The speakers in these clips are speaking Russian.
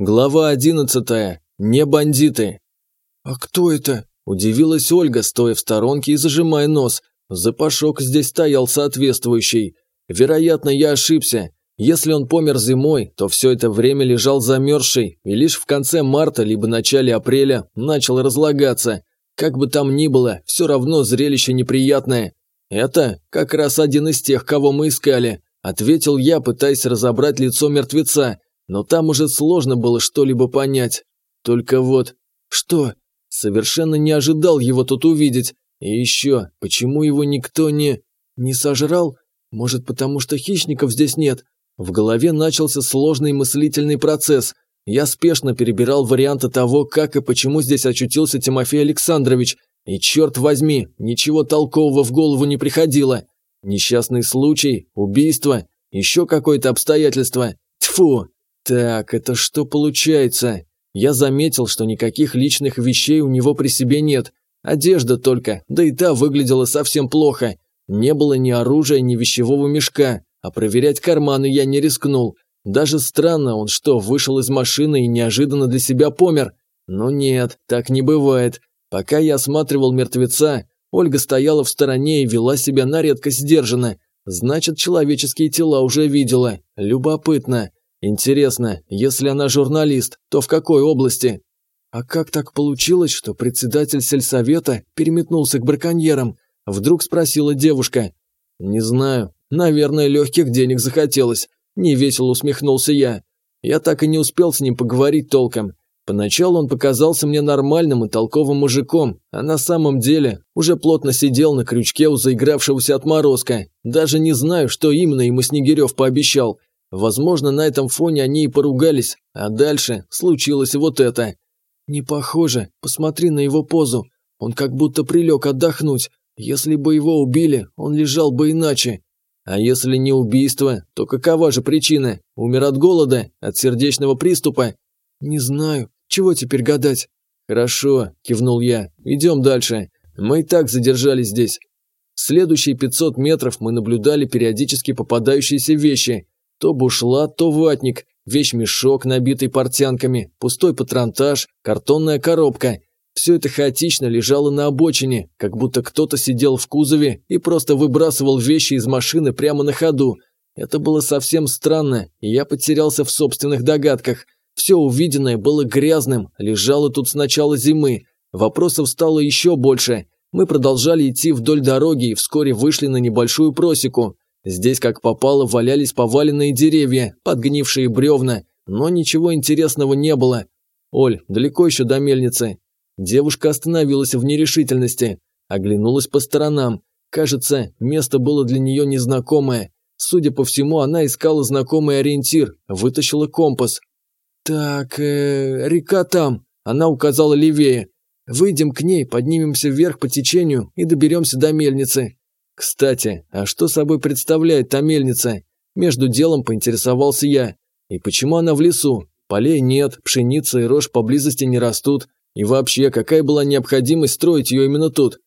Глава одиннадцатая. Не бандиты. «А кто это?» – удивилась Ольга, стоя в сторонке и зажимая нос. Запашок здесь стоял соответствующий. Вероятно, я ошибся. Если он помер зимой, то все это время лежал замерзший, и лишь в конце марта либо начале апреля начал разлагаться. Как бы там ни было, все равно зрелище неприятное. «Это как раз один из тех, кого мы искали», – ответил я, пытаясь разобрать лицо мертвеца, но там уже сложно было что-либо понять. Только вот... Что? Совершенно не ожидал его тут увидеть. И еще, почему его никто не... Не сожрал? Может, потому что хищников здесь нет? В голове начался сложный мыслительный процесс. Я спешно перебирал варианты того, как и почему здесь очутился Тимофей Александрович. И черт возьми, ничего толкового в голову не приходило. Несчастный случай, убийство, еще какое-то обстоятельство. Тьфу, так, это что получается? Я заметил, что никаких личных вещей у него при себе нет. Одежда только, да и та выглядела совсем плохо. Не было ни оружия, ни вещевого мешка, а проверять карманы я не рискнул. Даже странно, он что, вышел из машины и неожиданно для себя помер? Но нет, так не бывает. Пока я осматривал мертвеца, Ольга стояла в стороне и вела себя на редкость сдержанно. Значит, человеческие тела уже видела. Любопытно. Интересно, если она журналист, то в какой области? А как так получилось, что председатель сельсовета переметнулся к браконьерам? Вдруг спросила девушка. Не знаю, наверное, легких денег захотелось. Невесело усмехнулся я. Я так и не успел с ним поговорить толком. Поначалу он показался мне нормальным и толковым мужиком, а на самом деле уже плотно сидел на крючке у заигравшегося отморозка. Даже не знаю, что именно ему Снегирев пообещал – Возможно, на этом фоне они и поругались, а дальше случилось вот это. Не похоже, посмотри на его позу. Он как будто прилег отдохнуть. Если бы его убили, он лежал бы иначе. А если не убийство, то какова же причина? Умер от голода? От сердечного приступа? Не знаю. Чего теперь гадать? Хорошо, кивнул я. Идем дальше. Мы и так задержались здесь. Следующие 500 метров мы наблюдали периодически попадающиеся вещи. То бушлат, то ватник, вещмешок, набитый портянками, пустой патронтаж, картонная коробка. Все это хаотично лежало на обочине, как будто кто-то сидел в кузове и просто выбрасывал вещи из машины прямо на ходу. Это было совсем странно, и я потерялся в собственных догадках. Все увиденное было грязным, лежало тут с начала зимы. Вопросов стало еще больше. Мы продолжали идти вдоль дороги и вскоре вышли на небольшую просеку. Здесь, как попало, валялись поваленные деревья, подгнившие бревна, но ничего интересного не было. «Оль, далеко еще до мельницы?» Девушка остановилась в нерешительности, оглянулась по сторонам. Кажется, место было для нее незнакомое. Судя по всему, она искала знакомый ориентир, вытащила компас. «Так, э, река там», – она указала левее. «Выйдем к ней, поднимемся вверх по течению и доберемся до мельницы. Кстати, а что собой представляет та мельница? Между делом поинтересовался я. И почему она в лесу? Полей нет, пшеница и рожь поблизости не растут. И вообще, какая была необходимость строить ее именно тут?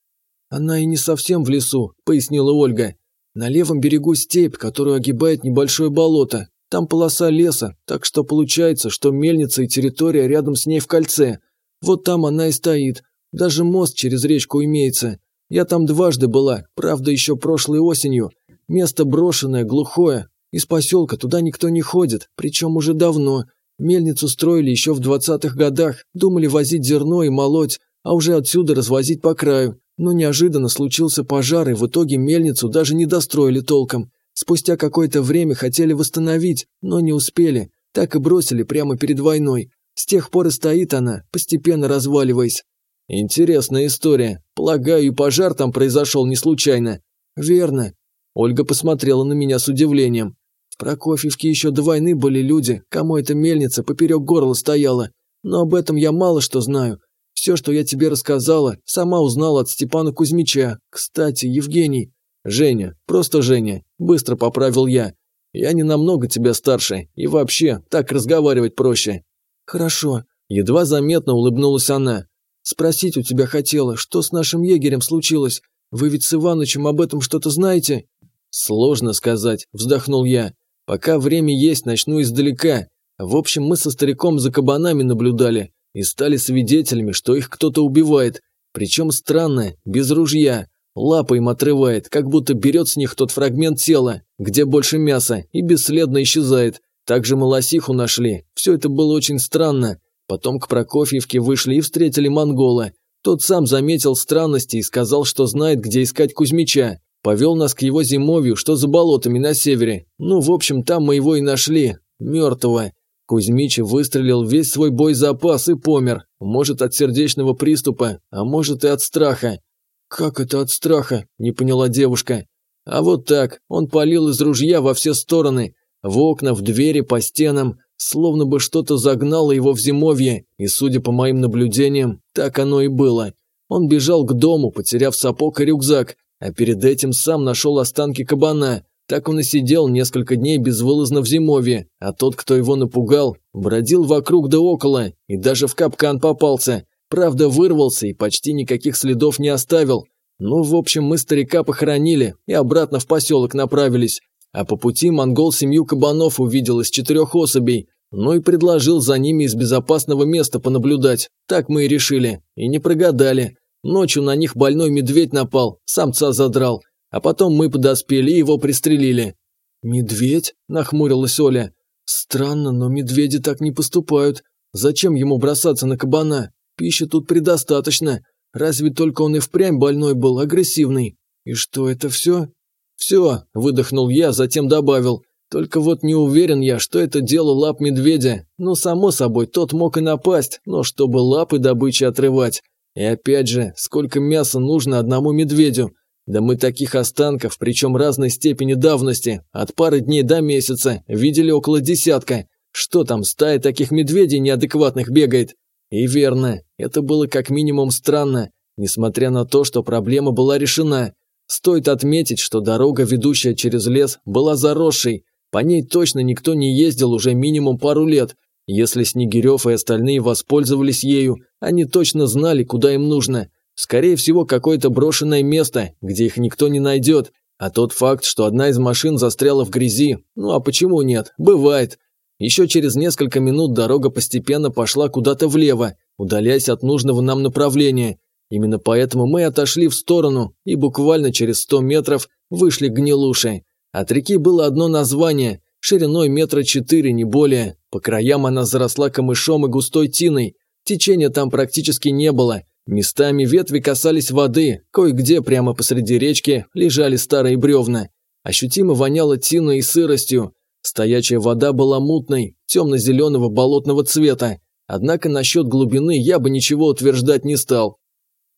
Она и не совсем в лесу, пояснила Ольга. На левом берегу степь, которую огибает небольшое болото. Там полоса леса, так что получается, что мельница и территория рядом с ней в кольце. Вот там она и стоит. Даже мост через речку имеется. Я там дважды была, правда, еще прошлой осенью. Место брошенное, глухое. Из поселка туда никто не ходит, причем уже давно. Мельницу строили еще в двадцатых годах, думали возить зерно и молоть, а уже отсюда развозить по краю. Но неожиданно случился пожар, и в итоге мельницу даже не достроили толком. Спустя какое-то время хотели восстановить, но не успели. Так и бросили прямо перед войной. С тех пор и стоит она, постепенно разваливаясь. Интересная история. Полагаю, пожар там произошел не случайно. Верно. Ольга посмотрела на меня с удивлением. В Прокофьевке еще до войны были люди, кому эта мельница поперек горла стояла. Но об этом я мало что знаю. Все, что я тебе рассказала, сама узнала от Степана Кузьмича. Кстати, Евгений. Женя, просто Женя, быстро поправил я. Я не намного тебя старше, и вообще, так разговаривать проще. Хорошо. Едва заметно улыбнулась она. Спросить у тебя хотела, что с нашим егерем случилось? Вы ведь с Иванычем об этом что-то знаете?» «Сложно сказать», – вздохнул я. «Пока время есть, начну издалека. В общем, мы со стариком за кабанами наблюдали и стали свидетелями, что их кто-то убивает. Причем странно, без ружья. Лапой им отрывает, как будто берет с них тот фрагмент тела, где больше мяса, и бесследно исчезает. Также мы лосиху нашли. Все это было очень странно. Потом к Прокофьевке вышли и встретили монгола. Тот сам заметил странности и сказал, что знает, где искать Кузьмича. Повел нас к его зимовью, что за болотами на севере. Ну, в общем, там мы его и нашли. Мертвого. Кузьмич выстрелил весь свой боезапас и помер. Может, от сердечного приступа, а может и от страха. «Как это от страха?» – не поняла девушка. «А вот так. Он палил из ружья во все стороны. В окна, в двери, по стенам. Словно бы что-то загнало его в зимовье. И, судя по моим наблюдениям, так оно и было. Он бежал к дому, потеряв сапог и рюкзак. А перед этим сам нашел останки кабана. Так он и сидел несколько дней безвылазно в зимовье, а тот, кто его напугал, бродил вокруг да около и даже в капкан попался. Правда, вырвался и почти никаких следов не оставил. Ну, в общем, мы старика похоронили и обратно в поселок направились. А по пути монгол семью кабанов увидел из четырех особей, ну и предложил за ними из безопасного места понаблюдать. Так мы и решили. И не прогадали. Ночью на них больной медведь напал, самца задрал. А потом мы подоспели и его пристрелили». «Медведь?» – нахмурилась Оля. «Странно, но медведи так не поступают. Зачем ему бросаться на кабана? Пищи тут предостаточно. Разве только он и впрямь больной был, агрессивный. И что, это все?» «Все», – выдохнул я, затем добавил. «Только вот не уверен я, что это дело лап медведя. Ну, само собой, тот мог и напасть, но чтобы лапы добычи отрывать. И опять же, сколько мяса нужно одному медведю? Да мы таких останков, причем разной степени давности, от пары дней до месяца, видели около десятка. Что там, стая таких медведей неадекватных бегает? И верно, это было как минимум странно, несмотря на то, что проблема была решена. Стоит отметить, что дорога, ведущая через лес, была заросшей, по ней точно никто не ездил уже минимум пару лет. Если Снегирев и остальные воспользовались ею, они точно знали, куда им нужно. Скорее всего, какое-то брошенное место, где их никто не найдет. А тот факт, что одна из машин застряла в грязи, ну а почему нет, бывает. Еще через несколько минут дорога постепенно пошла куда-то влево, удаляясь от нужного нам направления. Именно поэтому мы отошли в сторону и буквально через 100 метров вышли к гнилуши. От реки было одно название, шириной метра четыре, не более. По краям она заросла камышом и густой тиной. Течения там практически не было, Местами ветви касались воды, кое-где прямо посреди речки лежали старые бревна. Ощутимо воняло тиной и сыростью. Стоячая вода была мутной, темно-зеленого болотного цвета. Однако насчет глубины я бы ничего утверждать не стал.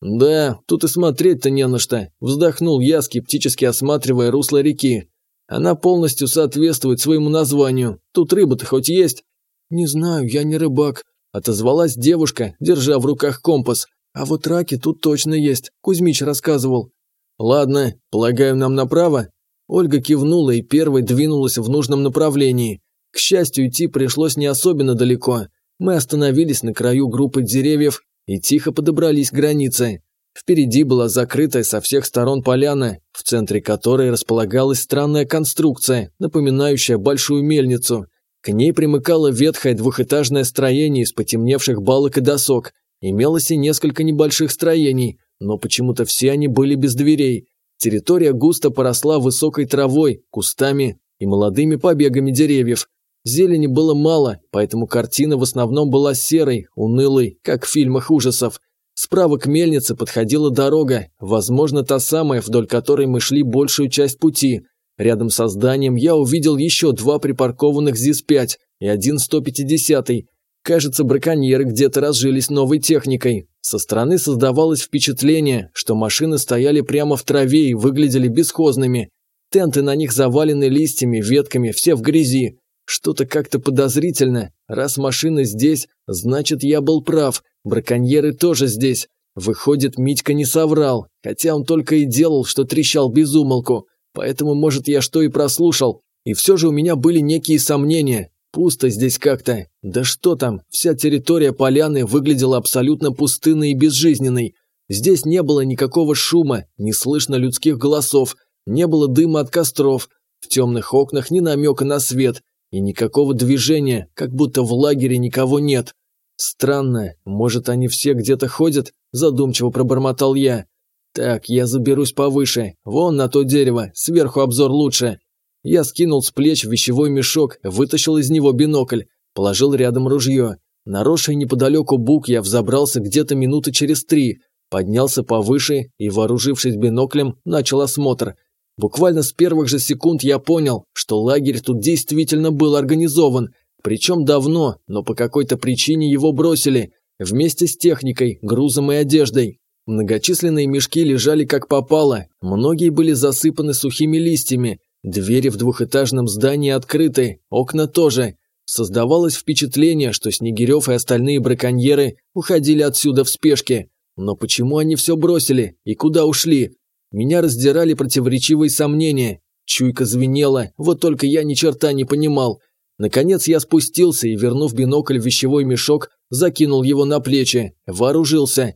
«Да, тут и смотреть-то не на что», – вздохнул я, скептически осматривая русло реки. «Она полностью соответствует своему названию. Тут рыба-то хоть есть?» «Не знаю, я не рыбак», – отозвалась девушка, держа в руках компас – а вот раки тут точно есть, Кузьмич рассказывал. Ладно, полагаю, нам направо? Ольга кивнула и первой двинулась в нужном направлении. К счастью, идти пришлось не особенно далеко. Мы остановились на краю группы деревьев и тихо подобрались к границе. Впереди была закрытая со всех сторон поляна, в центре которой располагалась странная конструкция, напоминающая большую мельницу. К ней примыкало ветхое двухэтажное строение из потемневших балок и досок, Имелось и несколько небольших строений, но почему-то все они были без дверей. Территория густо поросла высокой травой, кустами и молодыми побегами деревьев. Зелени было мало, поэтому картина в основном была серой, унылой, как в фильмах ужасов. Справа к мельнице подходила дорога, возможно, та самая, вдоль которой мы шли большую часть пути. Рядом со зданием я увидел еще два припаркованных ЗИС-5 и один 150-й, Кажется, браконьеры где-то разжились новой техникой. Со стороны создавалось впечатление, что машины стояли прямо в траве и выглядели бесхозными. Тенты на них завалены листьями, ветками, все в грязи. Что-то как-то подозрительно. Раз машина здесь, значит, я был прав. Браконьеры тоже здесь. Выходит, Митька не соврал, хотя он только и делал, что трещал без умолку. Поэтому, может, я что и прослушал. И все же у меня были некие сомнения. Пусто здесь как-то. Да что там, вся территория поляны выглядела абсолютно пустынной и безжизненной. Здесь не было никакого шума, не слышно людских голосов, не было дыма от костров. В темных окнах ни намека на свет. И никакого движения, как будто в лагере никого нет. Странно, может, они все где-то ходят? Задумчиво пробормотал я. Так, я заберусь повыше, вон на то дерево, сверху обзор лучше. Я скинул с плеч вещевой мешок, вытащил из него бинокль, положил рядом ружье. Наросший неподалеку бук я взобрался где-то минуты через три, поднялся повыше и, вооружившись биноклем, начал осмотр. Буквально с первых же секунд я понял, что лагерь тут действительно был организован, причем давно, но по какой-то причине его бросили, вместе с техникой, грузом и одеждой. Многочисленные мешки лежали как попало, многие были засыпаны сухими листьями, двери в двухэтажном здании открыты, окна тоже. Создавалось впечатление, что Снегирев и остальные браконьеры уходили отсюда в спешке. Но почему они все бросили и куда ушли? Меня раздирали противоречивые сомнения. Чуйка звенела, вот только я ни черта не понимал. Наконец я спустился и, вернув бинокль в вещевой мешок, закинул его на плечи, вооружился.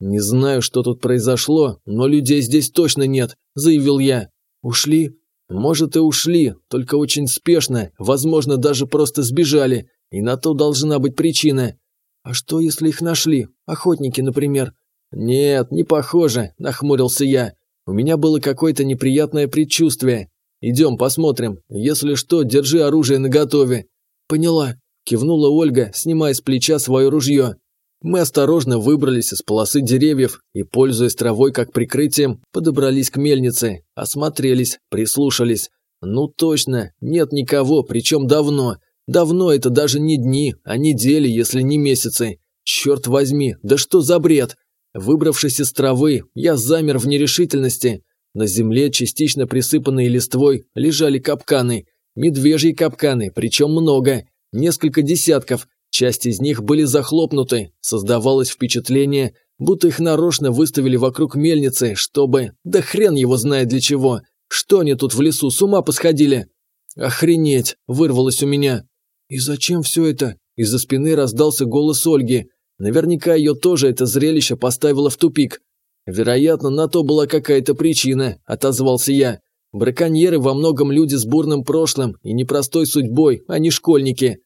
«Не знаю, что тут произошло, но людей здесь точно нет», – заявил я. «Ушли?» «Может и ушли, только очень спешно, возможно, даже просто сбежали, и на то должна быть причина». «А что, если их нашли? Охотники, например?» «Нет, не похоже», – нахмурился я. «У меня было какое-то неприятное предчувствие. Идем посмотрим. Если что, держи оружие наготове». «Поняла», – кивнула Ольга, снимая с плеча свое ружье. Мы осторожно выбрались из полосы деревьев и, пользуясь травой как прикрытием, подобрались к мельнице, осмотрелись, прислушались. Ну точно, нет никого, причем давно. Давно это даже не дни, а недели, если не месяцы. Черт возьми, да что за бред? Выбравшись из травы, я замер в нерешительности. На земле, частично присыпанные листвой, лежали капканы. Медвежьи капканы, причем много. Несколько десятков. Часть из них были захлопнуты. Создавалось впечатление, будто их нарочно выставили вокруг мельницы, чтобы... Да хрен его знает для чего. Что они тут в лесу, с ума посходили? Охренеть, вырвалось у меня. И зачем все это? Из-за спины раздался голос Ольги. Наверняка ее тоже это зрелище поставило в тупик. «Вероятно, на то была какая-то причина», – отозвался я. «Браконьеры во многом люди с бурным прошлым и непростой судьбой, а не школьники».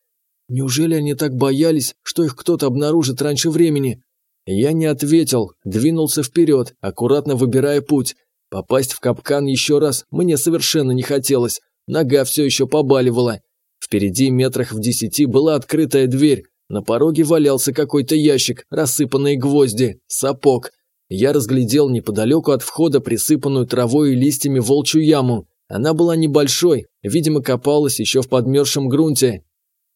«Неужели они так боялись, что их кто-то обнаружит раньше времени?» Я не ответил, двинулся вперед, аккуратно выбирая путь. Попасть в капкан еще раз мне совершенно не хотелось, нога все еще побаливала. Впереди метрах в десяти была открытая дверь, на пороге валялся какой-то ящик, рассыпанные гвозди, сапог – я разглядел неподалеку от входа присыпанную травой и листьями волчью яму. Она была небольшой, видимо, копалась еще в подмерзшем грунте.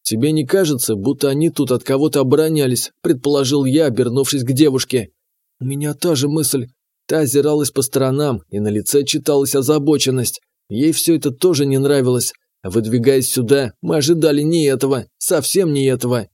«Тебе не кажется, будто они тут от кого-то оборонялись?» – предположил я, обернувшись к девушке. «У меня та же мысль». Та озиралась по сторонам, и на лице читалась озабоченность. Ей все это тоже не нравилось. Выдвигаясь сюда, мы ожидали не этого, совсем не этого.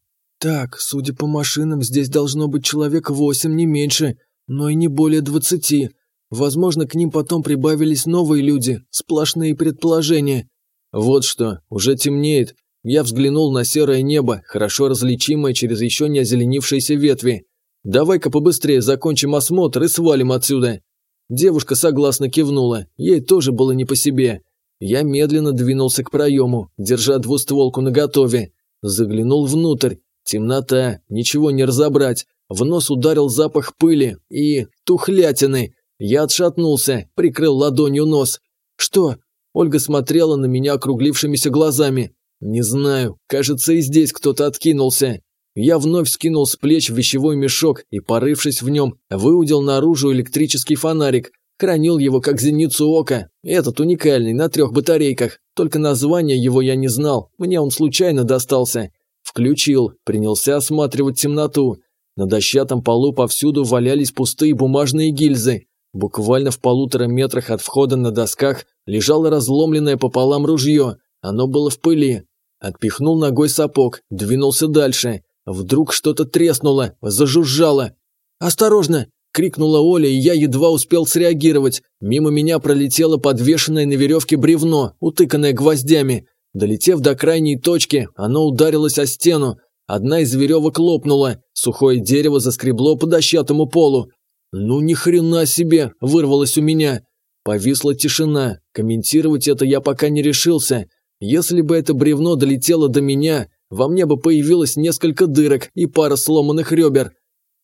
«Так, судя по машинам, здесь должно быть человек восемь, не меньше», но и не более двадцати. Возможно, к ним потом прибавились новые люди, сплошные предположения. Вот что, уже темнеет. Я взглянул на серое небо, хорошо различимое через еще не озеленившиеся ветви. Давай-ка побыстрее закончим осмотр и свалим отсюда. Девушка согласно кивнула, ей тоже было не по себе. Я медленно двинулся к проему, держа двустволку наготове. Заглянул внутрь. Темнота, ничего не разобрать. В нос ударил запах пыли и тухлятины. Я отшатнулся, прикрыл ладонью нос. «Что?» Ольга смотрела на меня округлившимися глазами. «Не знаю, кажется, и здесь кто-то откинулся». Я вновь скинул с плеч вещевой мешок и, порывшись в нем, выудил наружу электрический фонарик. Хранил его как зеницу ока. Этот уникальный, на трех батарейках. Только название его я не знал, мне он случайно достался. Включил, принялся осматривать темноту. На дощатом полу повсюду валялись пустые бумажные гильзы. Буквально в полутора метрах от входа на досках лежало разломленное пополам ружье. Оно было в пыли. Отпихнул ногой сапог, двинулся дальше. Вдруг что-то треснуло, зажужжало. «Осторожно!» – крикнула Оля, и я едва успел среагировать. Мимо меня пролетело подвешенное на веревке бревно, утыканное гвоздями. Долетев до крайней точки, оно ударилось о стену, Одна из веревок лопнула, сухое дерево заскребло по дощатому полу. «Ну ни хрена себе!» – вырвалось у меня. Повисла тишина. Комментировать это я пока не решился. Если бы это бревно долетело до меня, во мне бы появилось несколько дырок и пара сломанных ребер.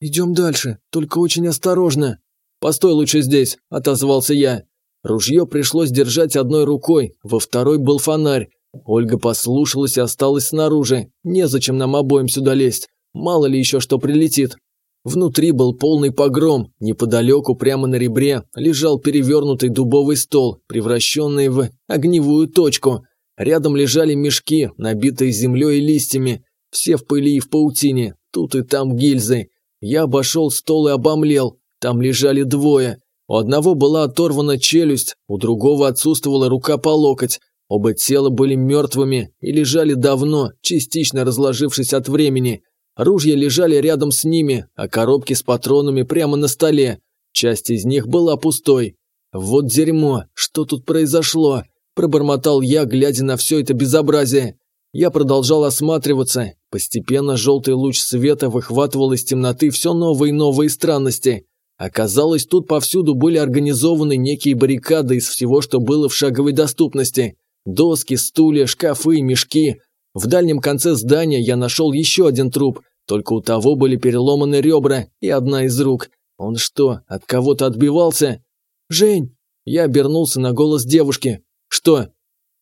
«Идем дальше, только очень осторожно». «Постой лучше здесь», – отозвался я. Ружье пришлось держать одной рукой, во второй был фонарь. Ольга послушалась и осталась снаружи. Незачем нам обоим сюда лезть. Мало ли еще что прилетит. Внутри был полный погром. Неподалеку, прямо на ребре, лежал перевернутый дубовый стол, превращенный в огневую точку. Рядом лежали мешки, набитые землей и листьями. Все в пыли и в паутине. Тут и там гильзы. Я обошел стол и обомлел. Там лежали двое. У одного была оторвана челюсть, у другого отсутствовала рука по локоть. Оба тела были мертвыми и лежали давно, частично разложившись от времени. Ружья лежали рядом с ними, а коробки с патронами прямо на столе. Часть из них была пустой. «Вот дерьмо, что тут произошло?» – пробормотал я, глядя на все это безобразие. Я продолжал осматриваться. Постепенно желтый луч света выхватывал из темноты все новые и новые странности. Оказалось, тут повсюду были организованы некие баррикады из всего, что было в шаговой доступности. Доски, стулья, шкафы, мешки. В дальнем конце здания я нашел еще один труп, только у того были переломаны ребра и одна из рук. Он что, от кого-то отбивался? «Жень!» Я обернулся на голос девушки. «Что?»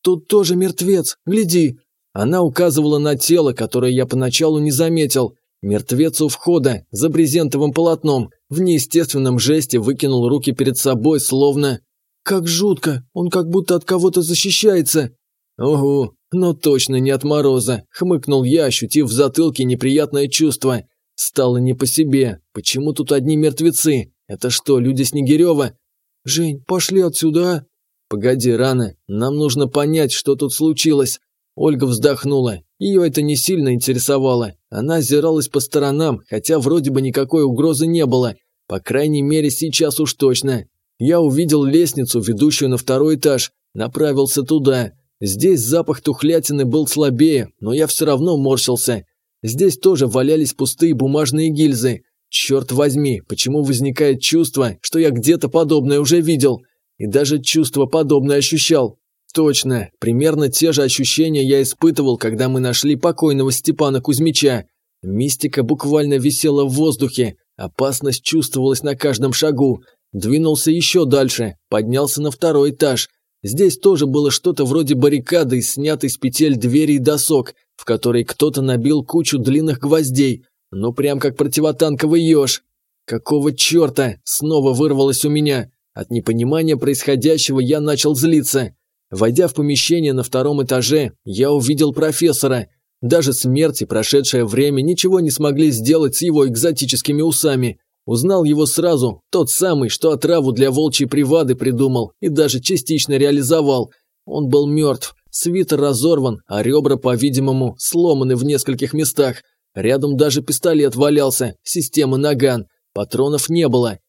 «Тут тоже мертвец, гляди!» Она указывала на тело, которое я поначалу не заметил. Мертвец у входа, за брезентовым полотном, в неестественном жесте выкинул руки перед собой, словно... «Как жутко! Он как будто от кого-то защищается!» «Угу, но точно не от мороза!» – хмыкнул я, ощутив в затылке неприятное чувство. Стало не по себе. Почему тут одни мертвецы? Это что, люди Снегирева? «Жень, пошли отсюда!» а!» «Погоди, рано. Нам нужно понять, что тут случилось». Ольга вздохнула. Ее это не сильно интересовало. Она озиралась по сторонам, хотя вроде бы никакой угрозы не было. По крайней мере, сейчас уж точно. Я увидел лестницу, ведущую на второй этаж. Направился туда. Здесь запах тухлятины был слабее, но я все равно морщился. Здесь тоже валялись пустые бумажные гильзы. Черт возьми, почему возникает чувство, что я где-то подобное уже видел? И даже чувство подобное ощущал. Точно, примерно те же ощущения я испытывал, когда мы нашли покойного Степана Кузьмича. Мистика буквально висела в воздухе, опасность чувствовалась на каждом шагу. Двинулся еще дальше, поднялся на второй этаж. Здесь тоже было что-то вроде баррикады, снятой с петель двери и досок, в которой кто-то набил кучу длинных гвоздей, ну прям как противотанковый еж. Какого черта? Снова вырвалось у меня. От непонимания происходящего я начал злиться. Войдя в помещение на втором этаже, я увидел профессора. Даже смерть и прошедшее время ничего не смогли сделать с его экзотическими усами. Узнал его сразу, тот самый, что отраву для волчьей привады придумал и даже частично реализовал. Он был мертв, свитер разорван, а ребра, по-видимому, сломаны в нескольких местах. Рядом даже пистолет валялся, система наган. Патронов не было.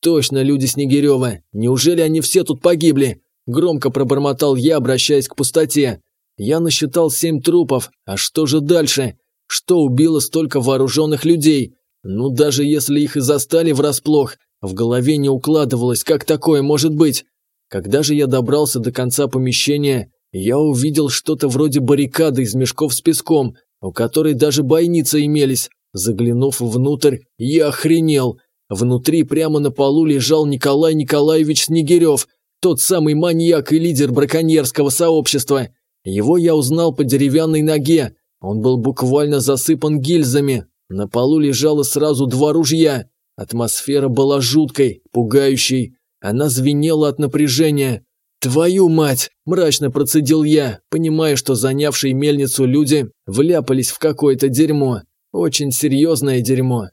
Точно люди Снегирева. Неужели они все тут погибли? Громко пробормотал я, обращаясь к пустоте. Я насчитал семь трупов. А что же дальше? Что убило столько вооруженных людей? Ну, даже если их и застали врасплох, в голове не укладывалось, как такое может быть. Когда же я добрался до конца помещения, я увидел что-то вроде баррикады из мешков с песком, у которой даже бойницы имелись. Заглянув внутрь, я охренел. Внутри прямо на полу лежал Николай Николаевич Снегирев – тот самый маньяк и лидер браконьерского сообщества. Его я узнал по деревянной ноге. Он был буквально засыпан гильзами. На полу лежало сразу два ружья. Атмосфера была жуткой, пугающей. Она звенела от напряжения. «Твою мать!» – мрачно процедил я, понимая, что занявшие мельницу люди вляпались в какое-то дерьмо. Очень серьезное дерьмо.